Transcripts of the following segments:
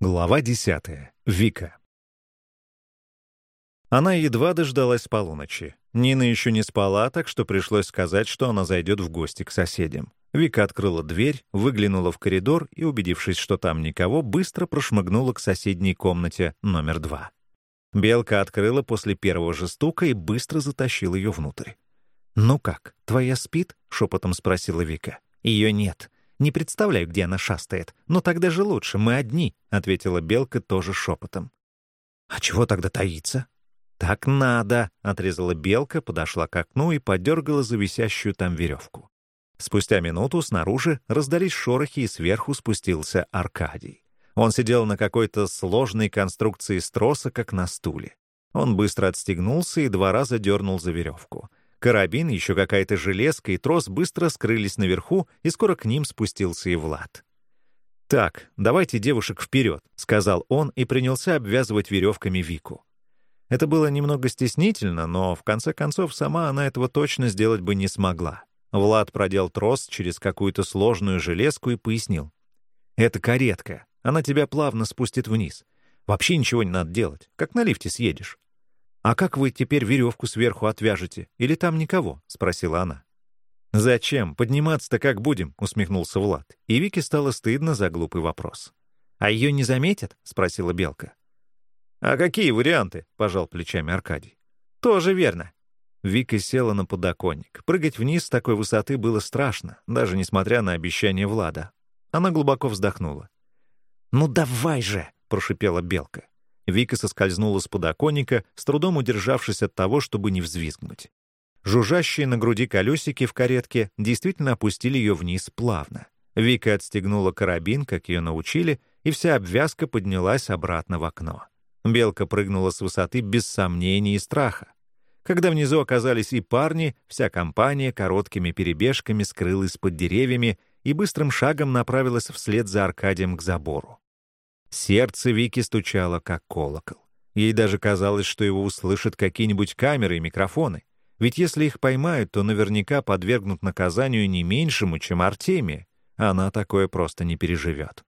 Глава десятая. Вика. Она едва дождалась полуночи. Нина еще не спала, так что пришлось сказать, что она зайдет в гости к соседям. Вика открыла дверь, выглянула в коридор и, убедившись, что там никого, быстро прошмыгнула к соседней комнате номер два. Белка открыла после первого же стука и быстро затащила ее внутрь. «Ну как, твоя спит?» — шепотом спросила Вика. «Ее нет. Не представляю, где она шастает. Но тогда же лучше, мы одни», — ответила Белка тоже шепотом. «А чего тогда таиться?» «Так надо», — отрезала Белка, подошла к окну и подергала за висящую там веревку. Спустя минуту снаружи раздались шорохи, и сверху спустился Аркадий. Он сидел на какой-то сложной конструкции из троса, как на стуле. Он быстро отстегнулся и два раза дернул за веревку. Карабин, еще какая-то железка и трос быстро скрылись наверху, и скоро к ним спустился и Влад. «Так, давайте девушек вперед», — сказал он и принялся обвязывать веревками Вику. Это было немного стеснительно, но в конце концов сама она этого точно сделать бы не смогла. Влад продел трос через какую-то сложную железку и пояснил. «Это каретка. Она тебя плавно спустит вниз. Вообще ничего не надо делать. Как на лифте съедешь. «А как вы теперь веревку сверху отвяжете? Или там никого?» — спросила она. «Зачем? Подниматься-то как будем?» — усмехнулся Влад. И Вике стало стыдно за глупый вопрос. «А ее не заметят?» — спросила Белка. «А какие варианты?» — пожал плечами Аркадий. «Тоже верно». Вика села на подоконник. Прыгать вниз с такой высоты было страшно, даже несмотря на обещание Влада. Она глубоко вздохнула. «Ну давай же!» — прошипела Белка. Вика соскользнула с подоконника, с трудом удержавшись от того, чтобы не взвизгнуть. Жужжащие на груди колесики в каретке действительно опустили ее вниз плавно. Вика отстегнула карабин, как ее научили, и вся обвязка поднялась обратно в окно. Белка прыгнула с высоты без сомнений и страха. Когда внизу оказались и парни, вся компания короткими перебежками скрылась под деревьями и быстрым шагом направилась вслед за Аркадием к забору. Сердце Вики стучало, как колокол. Ей даже казалось, что его услышат какие-нибудь камеры и микрофоны. Ведь если их поймают, то наверняка подвергнут наказанию не меньшему, чем Артемия. Она такое просто не переживет.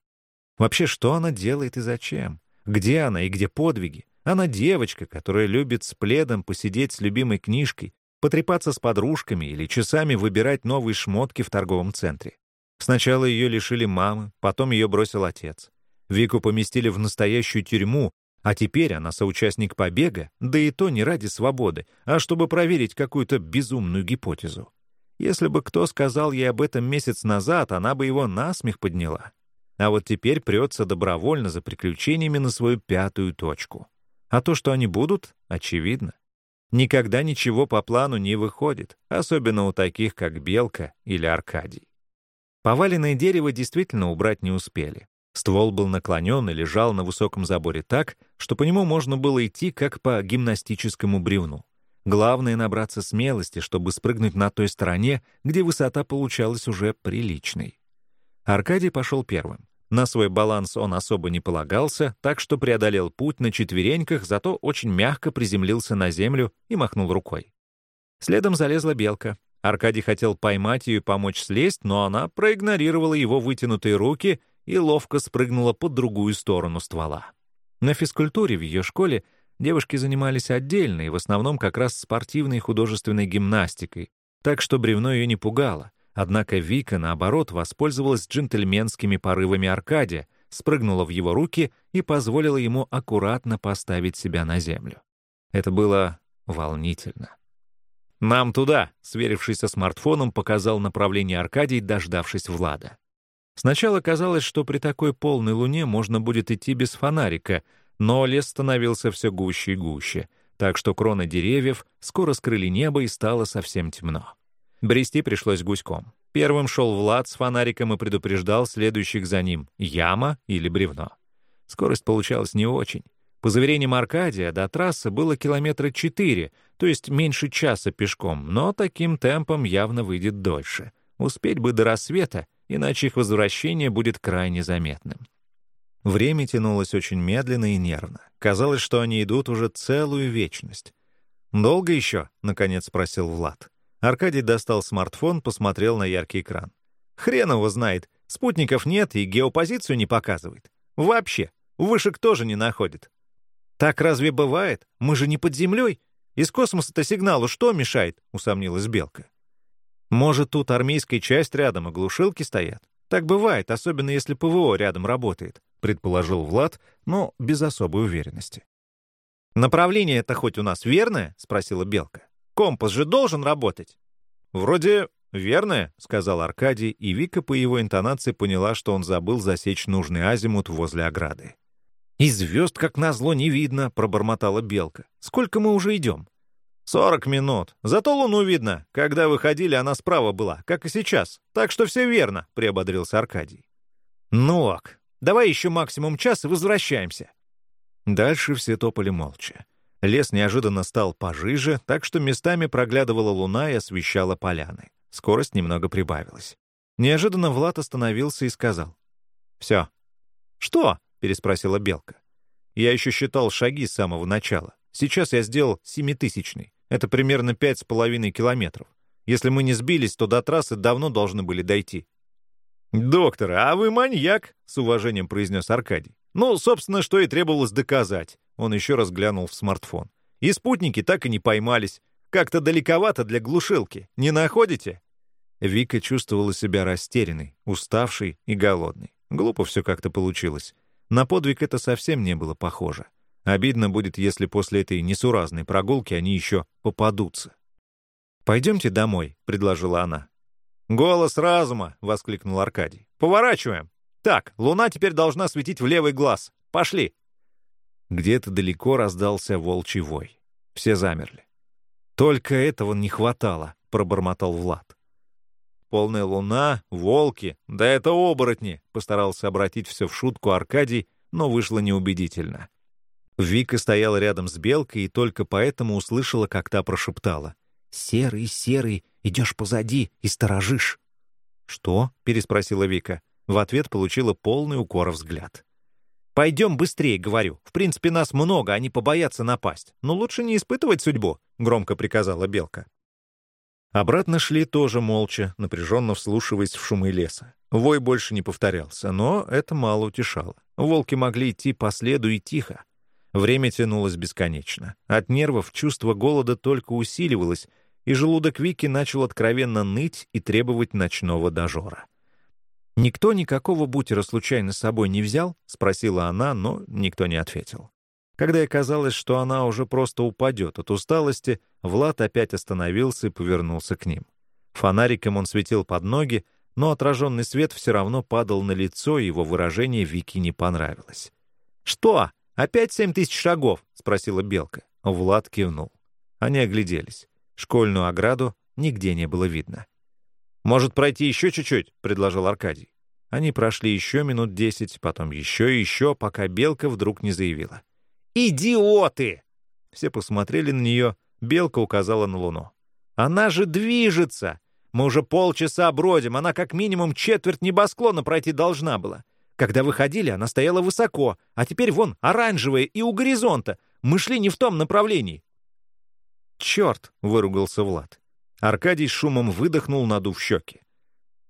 Вообще, что она делает и зачем? Где она и где подвиги? Она девочка, которая любит с пледом посидеть с любимой книжкой, потрепаться с подружками или часами выбирать новые шмотки в торговом центре. Сначала ее лишили мамы, потом ее бросил отец. Вику поместили в настоящую тюрьму, а теперь она соучастник побега, да и то не ради свободы, а чтобы проверить какую-то безумную гипотезу. Если бы кто сказал ей об этом месяц назад, она бы его насмех подняла. А вот теперь прется добровольно за приключениями на свою пятую точку. А то, что они будут, очевидно. Никогда ничего по плану не выходит, особенно у таких, как Белка или Аркадий. Поваленное дерево действительно убрать не успели. Ствол был наклонен и лежал на высоком заборе так, что по нему можно было идти как по гимнастическому бревну. Главное — набраться смелости, чтобы спрыгнуть на той стороне, где высота получалась уже приличной. Аркадий пошел первым. На свой баланс он особо не полагался, так что преодолел путь на четвереньках, зато очень мягко приземлился на землю и махнул рукой. Следом залезла белка. Аркадий хотел поймать ее и помочь слезть, но она проигнорировала его вытянутые руки и ловко спрыгнула под другую сторону ствола. На физкультуре в ее школе девушки занимались отдельно и в основном как раз спортивной и художественной гимнастикой, так что бревно ее не пугало. Однако Вика, наоборот, воспользовалась джентльменскими порывами Аркадия, спрыгнула в его руки и позволила ему аккуратно поставить себя на землю. Это было волнительно. «Нам туда!» — сверившись со смартфоном, показал направление Аркадий, дождавшись Влада. Сначала казалось, что при такой полной луне можно будет идти без фонарика, но лес становился все гуще и гуще, так что кроны деревьев скоро скрыли небо и стало совсем темно. Брести пришлось гуськом. Первым шел Влад с фонариком и предупреждал следующих за ним — яма или бревно. Скорость получалась не очень. По заверениям Аркадия, до трассы было километра четыре, то есть меньше часа пешком, но таким темпом явно выйдет дольше. Успеть бы до рассвета, иначе их возвращение будет крайне заметным. Время тянулось очень медленно и нервно. Казалось, что они идут уже целую вечность. «Долго еще?» — наконец спросил Влад. Аркадий достал смартфон, посмотрел на яркий экран. «Хрен его знает. Спутников нет и геопозицию не показывает. Вообще. Вышек тоже не находит. Так разве бывает? Мы же не под землей. Из космоса-то сигналу что мешает? Усомнилась Белка. Может, тут армейская часть рядом и глушилки стоят? Так бывает, особенно если ПВО рядом работает, предположил Влад, но без особой уверенности. «Направление это хоть у нас верное?» — спросила Белка. «Компас же должен работать». «Вроде верное», — сказал Аркадий, и Вика по его интонации поняла, что он забыл засечь нужный азимут возле ограды. «И звезд, как назло, не видно», — пробормотала Белка. «Сколько мы уже идем?» «Сорок минут. Зато луну видно. Когда выходили, она справа была, как и сейчас. Так что все верно», — приободрился Аркадий. «Ну ок, давай еще максимум час и возвращаемся». Дальше все топали молча. Лес неожиданно стал пожиже, так что местами проглядывала луна и освещала поляны. Скорость немного прибавилась. Неожиданно Влад остановился и сказал. «Все». «Что?» — переспросила Белка. «Я еще считал шаги с самого начала. Сейчас я сделал семитысячный. Это примерно пять с половиной километров. Если мы не сбились, то до трассы давно должны были дойти». «Доктор, а вы маньяк!» — с уважением произнес Аркадий. Ну, собственно, что и требовалось доказать. Он еще раз глянул в смартфон. И спутники так и не поймались. Как-то далековато для глушилки. Не находите? Вика чувствовала себя растерянной, уставшей и голодной. Глупо все как-то получилось. На подвиг это совсем не было похоже. Обидно будет, если после этой несуразной прогулки они еще попадутся. «Пойдемте домой», — предложила она. «Голос разума!» — воскликнул Аркадий. «Поворачиваем!» «Так, луна теперь должна светить в левый глаз. Пошли!» Где-то далеко раздался волчий вой. Все замерли. «Только этого не хватало», — пробормотал Влад. «Полная луна, волки, да это оборотни», — постарался обратить все в шутку Аркадий, но вышло неубедительно. Вика стояла рядом с Белкой и только поэтому услышала, как та прошептала. «Серый, серый, идешь позади и сторожишь». «Что?» — переспросила Вика. В ответ получила полный укор взгляд. «Пойдем быстрее», — говорю. «В принципе, нас много, они побоятся напасть. Но лучше не испытывать судьбу», — громко приказала Белка. Обратно шли тоже молча, напряженно вслушиваясь в шумы леса. Вой больше не повторялся, но это мало утешало. Волки могли идти по следу и тихо. Время тянулось бесконечно. От нервов чувство голода только усиливалось, и желудок Вики начал откровенно ныть и требовать ночного дожора. «Никто никакого бутера случайно с собой не взял?» — спросила она, но никто не ответил. Когда оказалось, что она уже просто упадет от усталости, Влад опять остановился и повернулся к ним. Фонариком он светил под ноги, но отраженный свет все равно падал на лицо, и его выражение Вики не понравилось. «Что? Опять семь тысяч шагов?» — спросила Белка. Влад кивнул. Они огляделись. Школьную ограду нигде не было видно. «Может, пройти еще чуть-чуть?» — предложил Аркадий. Они прошли еще минут десять, потом еще и еще, пока Белка вдруг не заявила. «Идиоты!» Все посмотрели на нее, Белка указала на Луну. «Она же движется! Мы уже полчаса бродим, она как минимум четверть небосклона пройти должна была. Когда выходили, она стояла высоко, а теперь вон оранжевая и у горизонта. Мы шли не в том направлении». «Черт!» — выругался Влад. Аркадий шумом выдохнул, надув щеки.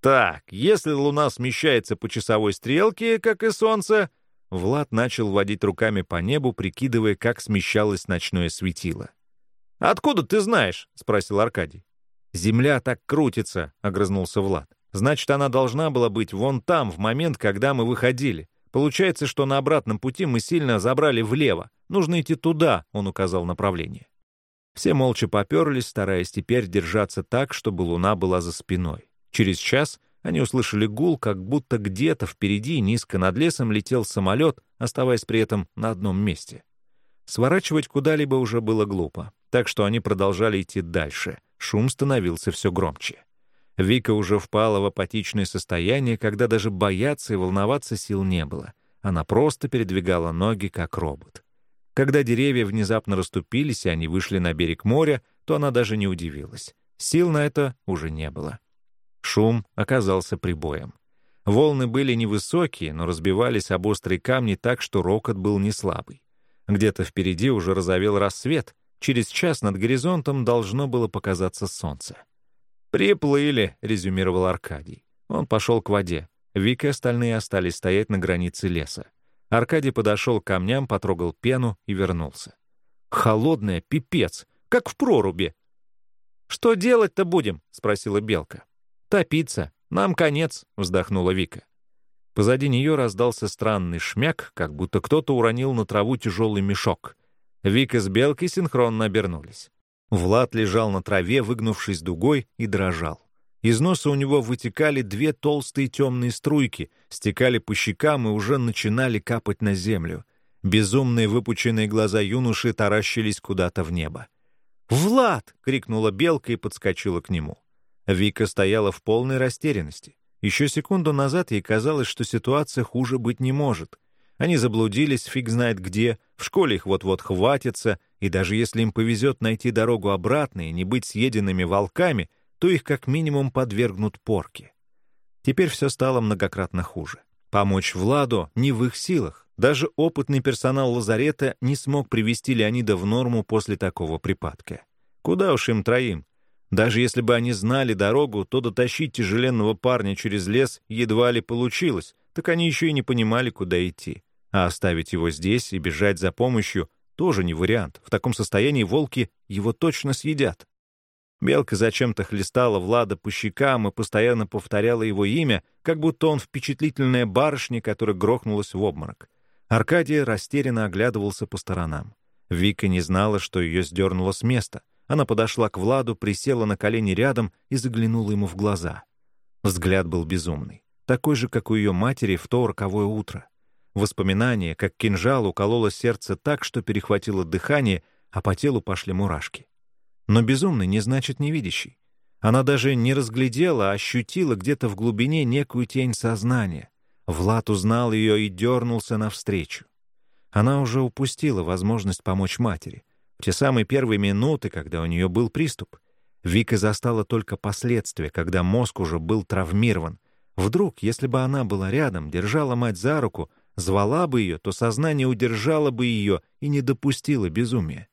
«Так, если Луна смещается по часовой стрелке, как и Солнце...» Влад начал водить руками по небу, прикидывая, как смещалось ночное светило. «Откуда ты знаешь?» — спросил Аркадий. «Земля так крутится», — огрызнулся Влад. «Значит, она должна была быть вон там, в момент, когда мы выходили. Получается, что на обратном пути мы сильно забрали влево. Нужно идти туда», — он указал направление. Все молча поперлись, стараясь теперь держаться так, чтобы луна была за спиной. Через час они услышали гул, как будто где-то впереди, низко над лесом, летел самолет, оставаясь при этом на одном месте. Сворачивать куда-либо уже было глупо, так что они продолжали идти дальше. Шум становился все громче. Вика уже впала в апатичное состояние, когда даже бояться и волноваться сил не было. Она просто передвигала ноги, как робот. Когда деревья внезапно расступились, и они вышли на берег моря, то она даже не удивилась. Сил на это уже не было. Шум оказался прибоем. Волны были невысокие, но разбивались об острые камни так, что рокот был не слабый. Где-то впереди уже разовел рассвет. Через час над горизонтом должно было показаться солнце. «Приплыли», — резюмировал Аркадий. Он пошел к воде. Вика и остальные остались стоять на границе леса. Аркадий подошел к камням, потрогал пену и вернулся. «Холодная, пипец, как в проруби!» «Что делать-то будем?» — спросила Белка. «Топиться. Нам конец», — вздохнула Вика. Позади нее раздался странный шмяк, как будто кто-то уронил на траву тяжелый мешок. Вика с Белкой синхронно обернулись. Влад лежал на траве, выгнувшись дугой, и дрожал. Из носа у него вытекали две толстые темные струйки, стекали по щекам и уже начинали капать на землю. Безумные выпученные глаза юноши таращились куда-то в небо. «Влад!» — крикнула белка и подскочила к нему. Вика стояла в полной растерянности. Еще секунду назад ей казалось, что ситуация хуже быть не может. Они заблудились фиг знает где, в школе их вот-вот хватится, и даже если им повезет найти дорогу обратно и не быть съеденными волками — то их как минимум подвергнут порке. Теперь все стало многократно хуже. Помочь Владу не в их силах. Даже опытный персонал лазарета не смог привести Леонида в норму после такого припадка. Куда уж им троим? Даже если бы они знали дорогу, то дотащить тяжеленного парня через лес едва ли получилось, так они еще и не понимали, куда идти. А оставить его здесь и бежать за помощью тоже не вариант. В таком состоянии волки его точно съедят. Белка зачем-то хлестала Влада по щекам и постоянно повторяла его имя, как будто он впечатлительная барышня, которая грохнулась в обморок. Аркадий растерянно оглядывался по сторонам. Вика не знала, что ее сдернуло с места. Она подошла к Владу, присела на колени рядом и заглянула ему в глаза. Взгляд был безумный, такой же, как у ее матери в то роковое утро. Воспоминание, как кинжал, укололо сердце так, что перехватило дыхание, а по телу пошли мурашки. Но безумный не значит невидящий. Она даже не разглядела, а ощутила где-то в глубине некую тень сознания. Влад узнал ее и дернулся навстречу. Она уже упустила возможность помочь матери. В те самые первые минуты, когда у нее был приступ. Вика застала только последствия, когда мозг уже был травмирован. Вдруг, если бы она была рядом, держала мать за руку, звала бы ее, то сознание удержало бы ее и не допустило безумия.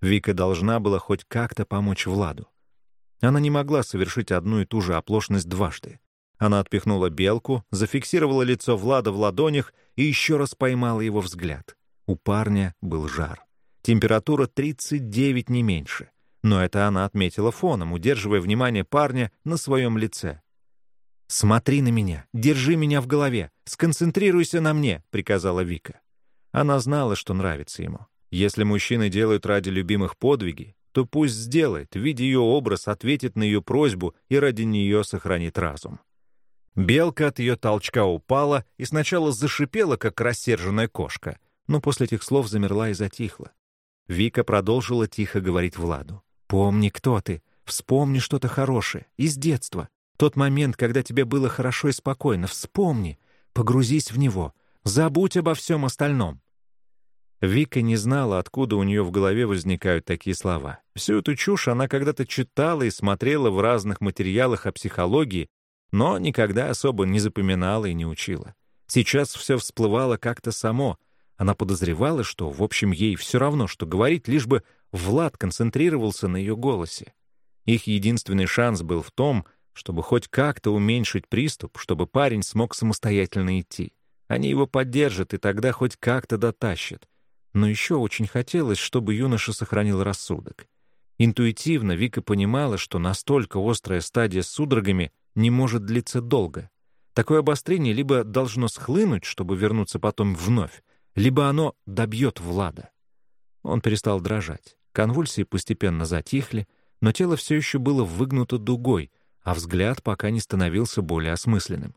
Вика должна была хоть как-то помочь Владу. Она не могла совершить одну и ту же оплошность дважды. Она отпихнула белку, зафиксировала лицо Влада в ладонях и еще раз поймала его взгляд. У парня был жар. Температура 39 не меньше. Но это она отметила фоном, удерживая внимание парня на своем лице. «Смотри на меня, держи меня в голове, сконцентрируйся на мне», — приказала Вика. Она знала, что нравится ему. Если мужчины делают ради любимых подвиги, то пусть сделает, видя ее образ, ответит на ее просьбу и ради нее сохранит разум. Белка от ее толчка упала и сначала зашипела, как рассерженная кошка, но после этих слов замерла и затихла. Вика продолжила тихо говорить Владу. «Помни, кто ты. Вспомни что-то хорошее. Из детства. Тот момент, когда тебе было хорошо и спокойно. Вспомни. Погрузись в него. Забудь обо всем остальном. Вика не знала, откуда у нее в голове возникают такие слова. Всю эту чушь она когда-то читала и смотрела в разных материалах о психологии, но никогда особо не запоминала и не учила. Сейчас все всплывало как-то само. Она подозревала, что, в общем, ей все равно, что говорить, лишь бы Влад концентрировался на ее голосе. Их единственный шанс был в том, чтобы хоть как-то уменьшить приступ, чтобы парень смог самостоятельно идти. Они его поддержат и тогда хоть как-то дотащат. Но еще очень хотелось, чтобы юноша сохранил рассудок. Интуитивно Вика понимала, что настолько острая стадия с судорогами не может длиться долго. Такое обострение либо должно схлынуть, чтобы вернуться потом вновь, либо оно добьет Влада. Он перестал дрожать. Конвульсии постепенно затихли, но тело все еще было выгнуто дугой, а взгляд пока не становился более осмысленным.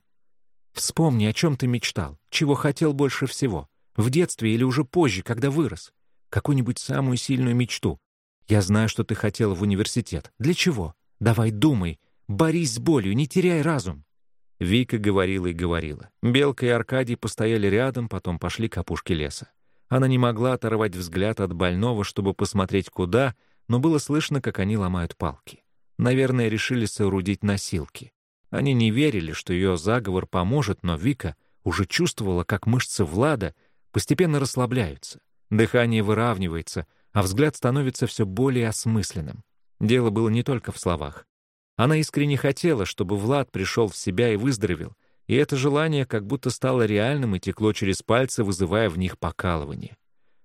«Вспомни, о чем ты мечтал, чего хотел больше всего. В детстве или уже позже, когда вырос? Какую-нибудь самую сильную мечту? Я знаю, что ты хотел в университет. Для чего? Давай думай. Борись с болью, не теряй разум. Вика говорила и говорила. Белка и Аркадий постояли рядом, потом пошли к опушке леса. Она не могла оторвать взгляд от больного, чтобы посмотреть куда, но было слышно, как они ломают палки. Наверное, решили соорудить носилки. Они не верили, что ее заговор поможет, но Вика уже чувствовала, как мышцы Влада постепенно расслабляются, дыхание выравнивается, а взгляд становится все более осмысленным. Дело было не только в словах. Она искренне хотела, чтобы Влад пришел в себя и выздоровел, и это желание как будто стало реальным и текло через пальцы, вызывая в них покалывание.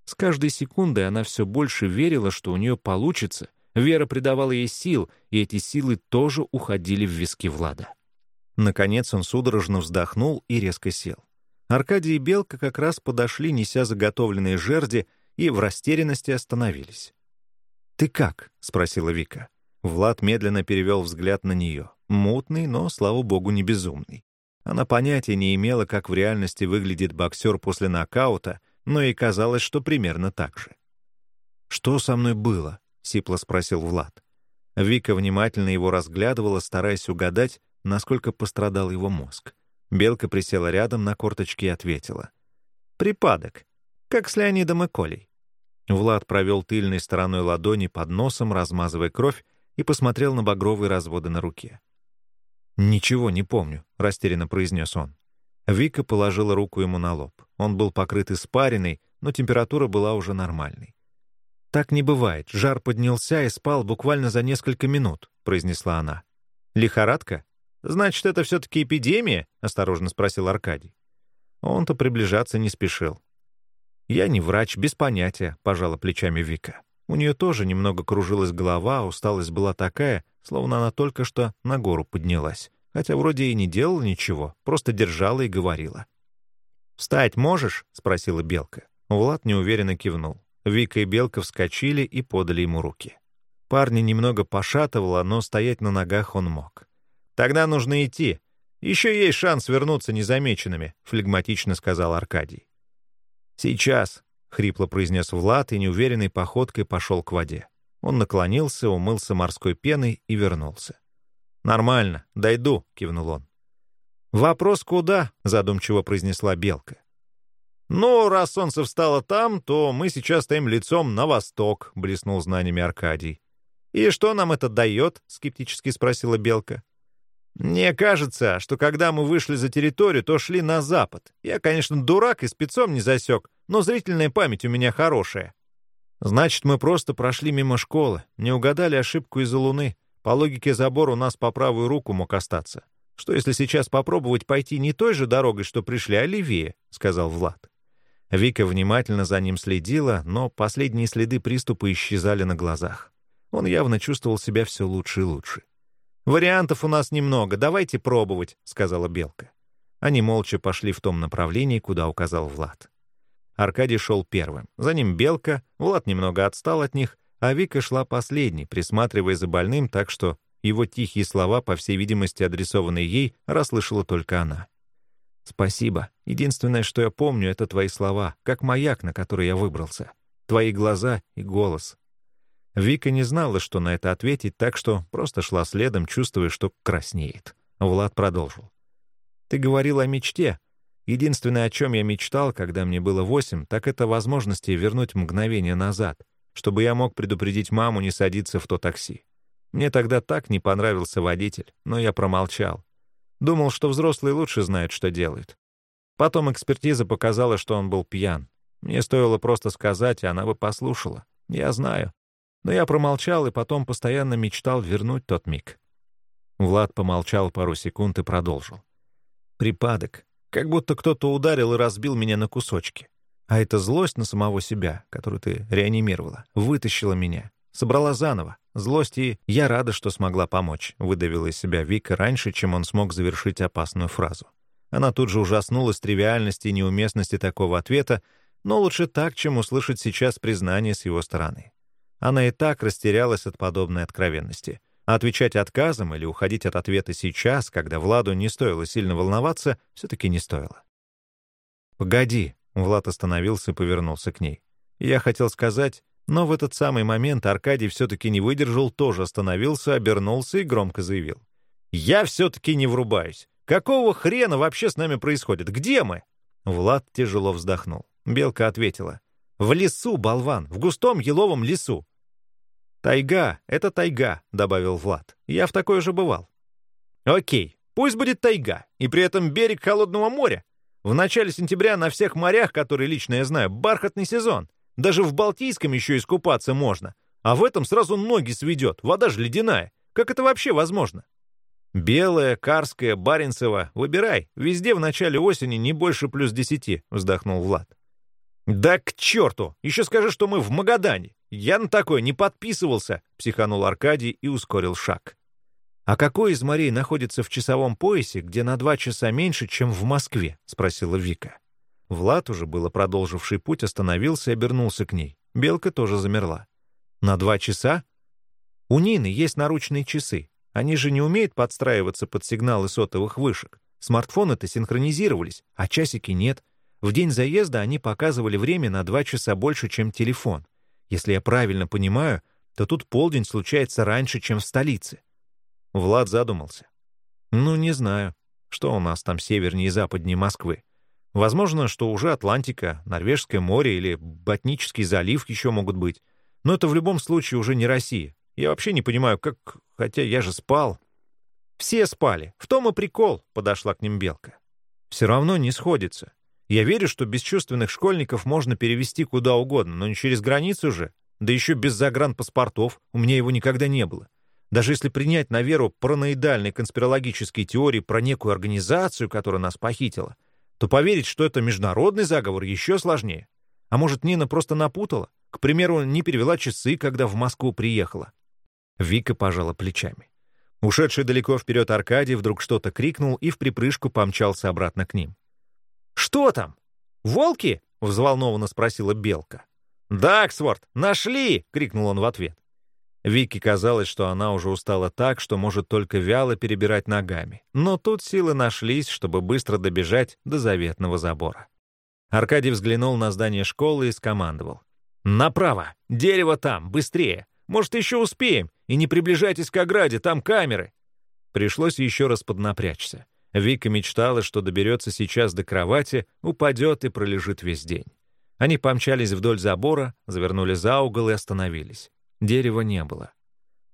С каждой секундой она все больше верила, что у нее получится. Вера придавала ей сил, и эти силы тоже уходили в виски Влада. Наконец он судорожно вздохнул и резко сел. Аркадий и Белка как раз подошли, неся заготовленные жерди, и в растерянности остановились. «Ты как?» — спросила Вика. Влад медленно перевел взгляд на нее. Мутный, но, слава богу, не безумный. Она понятия не имела, как в реальности выглядит боксер после нокаута, но и казалось, что примерно так же. «Что со мной было?» — сипло спросил Влад. Вика внимательно его разглядывала, стараясь угадать, насколько пострадал его мозг. Белка присела рядом на корточки и ответила. «Припадок. Как с Леонидом и Колей». Влад провел тыльной стороной ладони под носом, размазывая кровь, и посмотрел на багровые разводы на руке. «Ничего не помню», — растерянно произнес он. Вика положила руку ему на лоб. Он был покрыт испариной, но температура была уже нормальной. «Так не бывает. Жар поднялся и спал буквально за несколько минут», — произнесла она. «Лихорадка? Значит, это все-таки эпидемия?» — осторожно спросил Аркадий. Он-то приближаться не спешил. «Я не врач, без понятия», — пожала плечами Вика. У нее тоже немного кружилась голова, усталость была такая, словно она только что на гору поднялась. Хотя вроде и не делала ничего, просто держала и говорила. «Встать можешь?» — спросила Белка. Влад неуверенно кивнул. Вика и Белка вскочили и подали ему руки. Парня немного пошатывало, но стоять на ногах он мог. «Тогда нужно идти. Еще есть шанс вернуться незамеченными», — флегматично сказал Аркадий. «Сейчас», — хрипло произнес Влад и неуверенной походкой пошел к воде. Он наклонился, умылся морской пеной и вернулся. «Нормально, дойду», — кивнул он. «Вопрос куда?» — задумчиво произнесла Белка. «Ну, раз солнце встало там, то мы сейчас стоим лицом на восток», — блеснул знаниями Аркадий. «И что нам это дает?» — скептически спросила Белка. «Мне кажется, что когда мы вышли за территорию, то шли на запад. Я, конечно, дурак и спецом не засек, но зрительная память у меня хорошая. Значит, мы просто прошли мимо школы, не угадали ошибку из-за луны. По логике забор у нас по правую руку мог остаться. Что если сейчас попробовать пойти не той же дорогой, что пришли, а левее?» — сказал Влад. Вика внимательно за ним следила, но последние следы приступа исчезали на глазах. Он явно чувствовал себя все лучше и лучше. «Вариантов у нас немного, давайте пробовать», — сказала Белка. Они молча пошли в том направлении, куда указал Влад. Аркадий шел первым. За ним Белка, Влад немного отстал от них, а Вика шла последней, присматривая за больным так, что его тихие слова, по всей видимости, адресованные ей, расслышала только она. «Спасибо. Единственное, что я помню, это твои слова, как маяк, на который я выбрался. Твои глаза и голос». Вика не знала, что на это ответить, так что просто шла следом, чувствуя, что краснеет. Влад продолжил. «Ты говорил о мечте, Единственное, о чем я мечтал, когда мне было восемь, так это возможности вернуть мгновение назад, чтобы я мог предупредить маму не садиться в то такси. Мне тогда так не понравился водитель, но я промолчал. Думал, что взрослые лучше знают, что делают. Потом экспертиза показала, что он был пьян. Мне стоило просто сказать, и она бы послушала. Я знаю. Но я промолчал и потом постоянно мечтал вернуть тот миг. Влад помолчал пару секунд и продолжил. Припадок. Как будто кто-то ударил и разбил меня на кусочки. А эта злость на самого себя, которую ты реанимировала, вытащила меня, собрала заново. Злость и «я рада, что смогла помочь», — выдавила из себя Вика раньше, чем он смог завершить опасную фразу. Она тут же ужаснулась тривиальности и неуместности такого ответа, но лучше так, чем услышать сейчас признание с его стороны. Она и так растерялась от подобной откровенности. А отвечать отказом или уходить от ответа сейчас, когда Владу не стоило сильно волноваться, все-таки не стоило. «Погоди», — Влад остановился и повернулся к ней. Я хотел сказать, но в этот самый момент Аркадий все-таки не выдержал, тоже остановился, обернулся и громко заявил. «Я все-таки не врубаюсь. Какого хрена вообще с нами происходит? Где мы?» Влад тяжело вздохнул. Белка ответила. «В лесу, болван, в густом еловом лесу. «Тайга — это тайга», — добавил Влад. «Я в такое же бывал». «Окей, пусть будет тайга, и при этом берег холодного моря. В начале сентября на всех морях, которые лично я знаю, бархатный сезон. Даже в Балтийском еще искупаться можно. А в этом сразу ноги сведет, вода же ледяная. Как это вообще возможно?» «Белая, Карская, Баренцева. Выбирай. Везде в начале осени не больше плюс десяти», — вздохнул Влад. «Да к черту! Еще скажи, что мы в Магадане. Я на такое не подписывался», — психанул Аркадий и ускорил шаг. «А какой из морей находится в часовом поясе, где на два часа меньше, чем в Москве?» — спросила Вика. Влад, уже было продолживший путь, остановился и обернулся к ней. Белка тоже замерла. «На два часа?» «У Нины есть наручные часы. Они же не умеют подстраиваться под сигналы сотовых вышек. Смартфоны-то синхронизировались, а часики нет. В день заезда они показывали время на два часа больше, чем телефон. Если я правильно понимаю, то тут полдень случается раньше, чем в столице». Влад задумался. «Ну, не знаю. Что у нас там севернее и западнее Москвы? Возможно, что уже Атлантика, Норвежское море или Ботнический залив еще могут быть. Но это в любом случае уже не Россия. Я вообще не понимаю, как... Хотя я же спал. Все спали. В том и прикол, подошла к ним Белка. Все равно не сходится. Я верю, что бесчувственных школьников можно перевести куда угодно, но не через границу же. Да еще без загранпаспортов. У меня его никогда не было. Даже если принять на веру параноидальной конспирологической теории про некую организацию, которая нас похитила, то поверить, что это международный заговор, еще сложнее. А может, Нина просто напутала? К примеру, не перевела часы, когда в Москву приехала. Вика пожала плечами. Ушедший далеко вперед Аркадий вдруг что-то крикнул и в припрыжку помчался обратно к ним. «Что там? Волки?» — взволнованно спросила Белка. «Да, Оксфорд, нашли!» — крикнул он в ответ. Вике казалось, что она уже устала так, что может только вяло перебирать ногами. Но тут силы нашлись, чтобы быстро добежать до заветного забора. Аркадий взглянул на здание школы и скомандовал. «Направо! Дерево там! Быстрее! Может, еще успеем! И не приближайтесь к ограде, там камеры!» Пришлось еще раз поднапрячься. Вика мечтала, что доберется сейчас до кровати, упадет и пролежит весь день. Они помчались вдоль забора, завернули за угол и остановились. Дерева не было.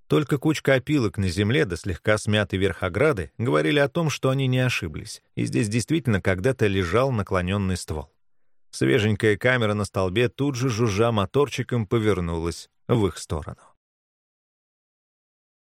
Только кучка опилок на земле да слегка смятый верх ограды говорили о том, что они не ошиблись, и здесь действительно когда-то лежал наклоненный ствол. Свеженькая камера на столбе тут же жужжа моторчиком повернулась в их сторону.